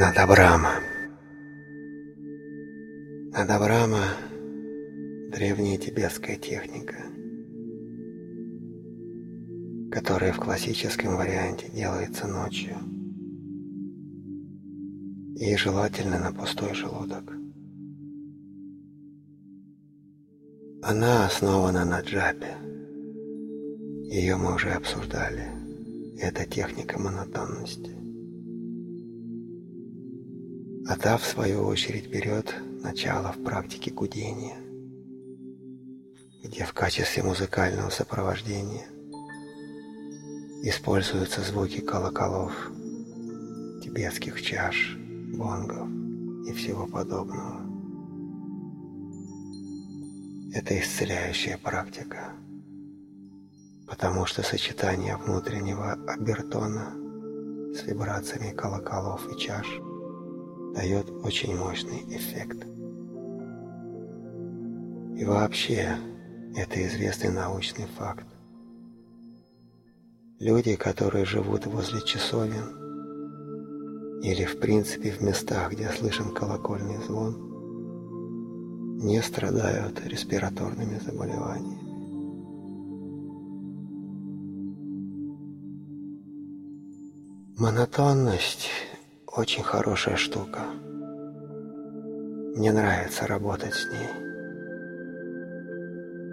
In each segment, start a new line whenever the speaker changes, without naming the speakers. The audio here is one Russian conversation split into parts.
Надабрама. Надабрама – древняя тибетская техника, которая в классическом варианте делается ночью и желательно на пустой желудок. Она основана на джапе. Ее мы уже обсуждали. Это техника монотонности. А та, в свою очередь, берет начало в практике гудения, где в качестве музыкального сопровождения используются звуки колоколов, тибетских чаш, бонгов и всего подобного. Это исцеляющая практика, потому что сочетание внутреннего обертона с вибрациями колоколов и чаш – дает очень мощный эффект. И вообще, это известный научный факт. Люди, которые живут возле часовен или в принципе в местах, где слышен колокольный звон, не страдают респираторными заболеваниями. Монотонность очень хорошая штука. Мне нравится работать с ней.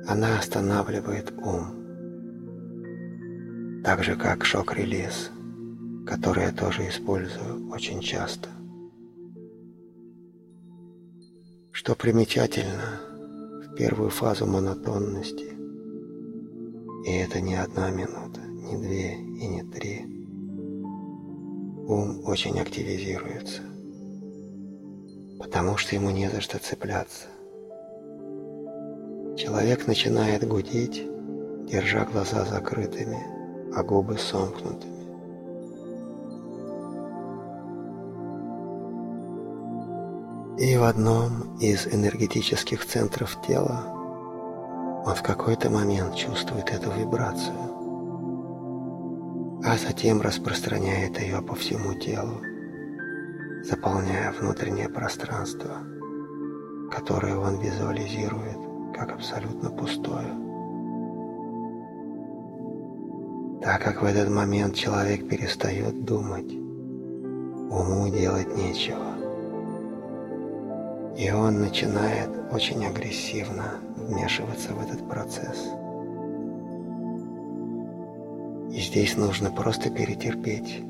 Она останавливает ум. Так же, как шок-релиз, который я тоже использую очень часто. Что примечательно, в первую фазу монотонности, и это не одна минута, не две и не три, ум очень активизируется, потому что ему не за что цепляться. Человек начинает гудеть, держа глаза закрытыми, а губы сомкнутыми. И в одном из энергетических центров тела он в какой-то момент чувствует эту вибрацию а затем распространяет ее по всему телу, заполняя внутреннее пространство, которое он визуализирует как абсолютно пустое. Так как в этот момент человек перестает думать, уму делать нечего. И он начинает очень агрессивно вмешиваться в этот процесс – здесь нужно просто перетерпеть,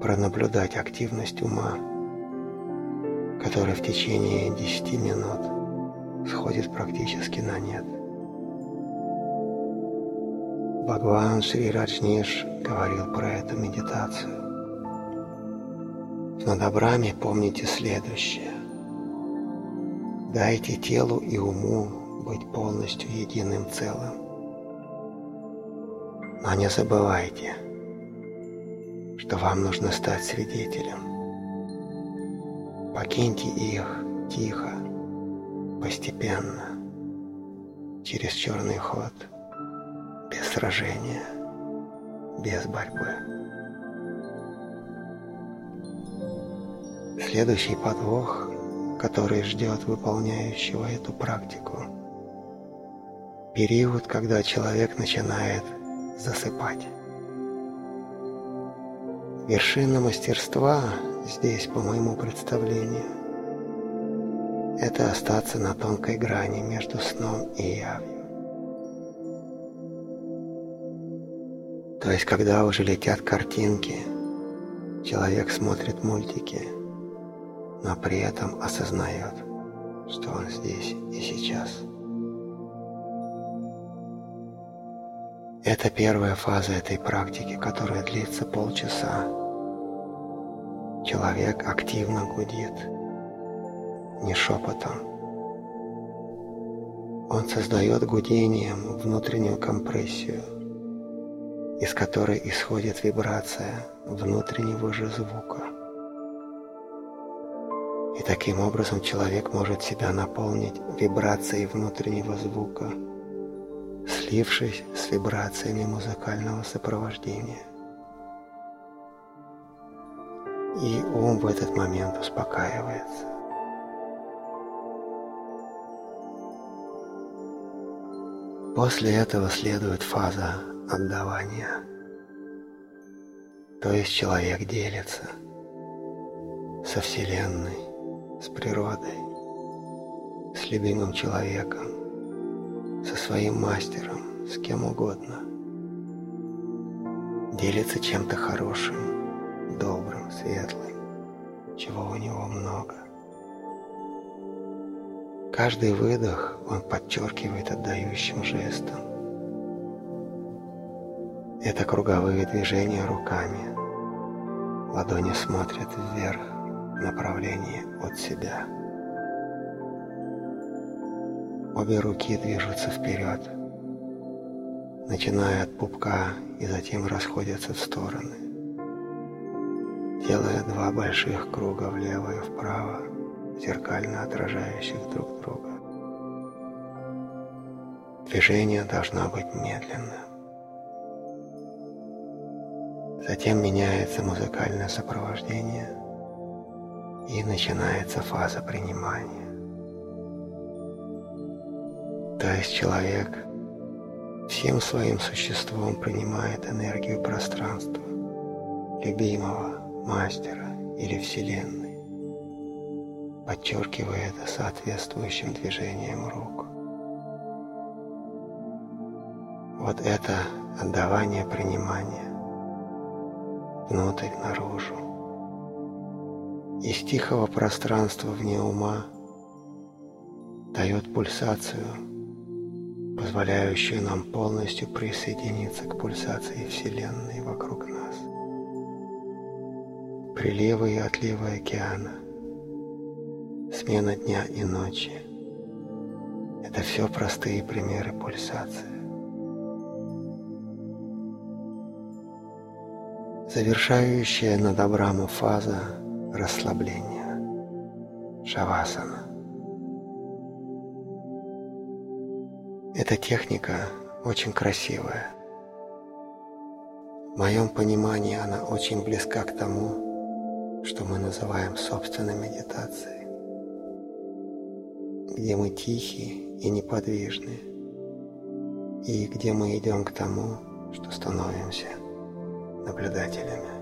пронаблюдать активность ума, которая в течение 10 минут сходит практически на нет. Бхагаван Шри Раджниш говорил про эту медитацию. В Надабраме помните следующее. Дайте телу и уму быть полностью единым целым. Но не забывайте, что вам нужно стать свидетелем. Покиньте их тихо, постепенно, через черный ход, без сражения, без борьбы. Следующий подвох, который ждет выполняющего эту практику, период, когда человек начинает засыпать. Вершина мастерства здесь, по моему представлению, это остаться на тонкой грани между сном и явью. То есть, когда уже летят картинки, человек смотрит мультики, но при этом осознает, что он здесь и сейчас. Это первая фаза этой практики, которая длится полчаса. Человек активно гудит, не шепотом. Он создает гудением внутреннюю компрессию, из которой исходит вибрация внутреннего же звука. И таким образом человек может себя наполнить вибрацией внутреннего звука – слившись с вибрациями музыкального сопровождения. и ум в этот момент успокаивается. После этого следует фаза отдавания. То есть человек делится со Вселенной, с природой, с любимым человеком, со своим мастером, с кем угодно. Делится чем-то хорошим, добрым, светлым, чего у него много. Каждый выдох он подчеркивает отдающим жестом. Это круговые движения руками. Ладони смотрят вверх в направлении от себя. Обе руки движутся вперед, начиная от пупка и затем расходятся в стороны, делая два больших круга влево и вправо, зеркально отражающих друг друга. Движение должно быть медленным. Затем меняется музыкальное сопровождение и начинается фаза принимания. То человек всем своим существом принимает энергию пространства, любимого, мастера или Вселенной подчеркивая это соответствующим движением рук. Вот это отдавание принимания внутрь, наружу. Из тихого пространства вне ума дает пульсацию, позволяющую нам полностью присоединиться к пульсации Вселенной вокруг нас. Приливы и отливы океана – смена дня и ночи. Это все простые примеры пульсации. Завершающая над Абраму фаза расслабления. Шавасана. Эта техника очень красивая. В моем понимании она очень близка к тому, что мы называем собственной медитацией где мы тихие и неподвижны, и где мы идем к тому, что становимся наблюдателями.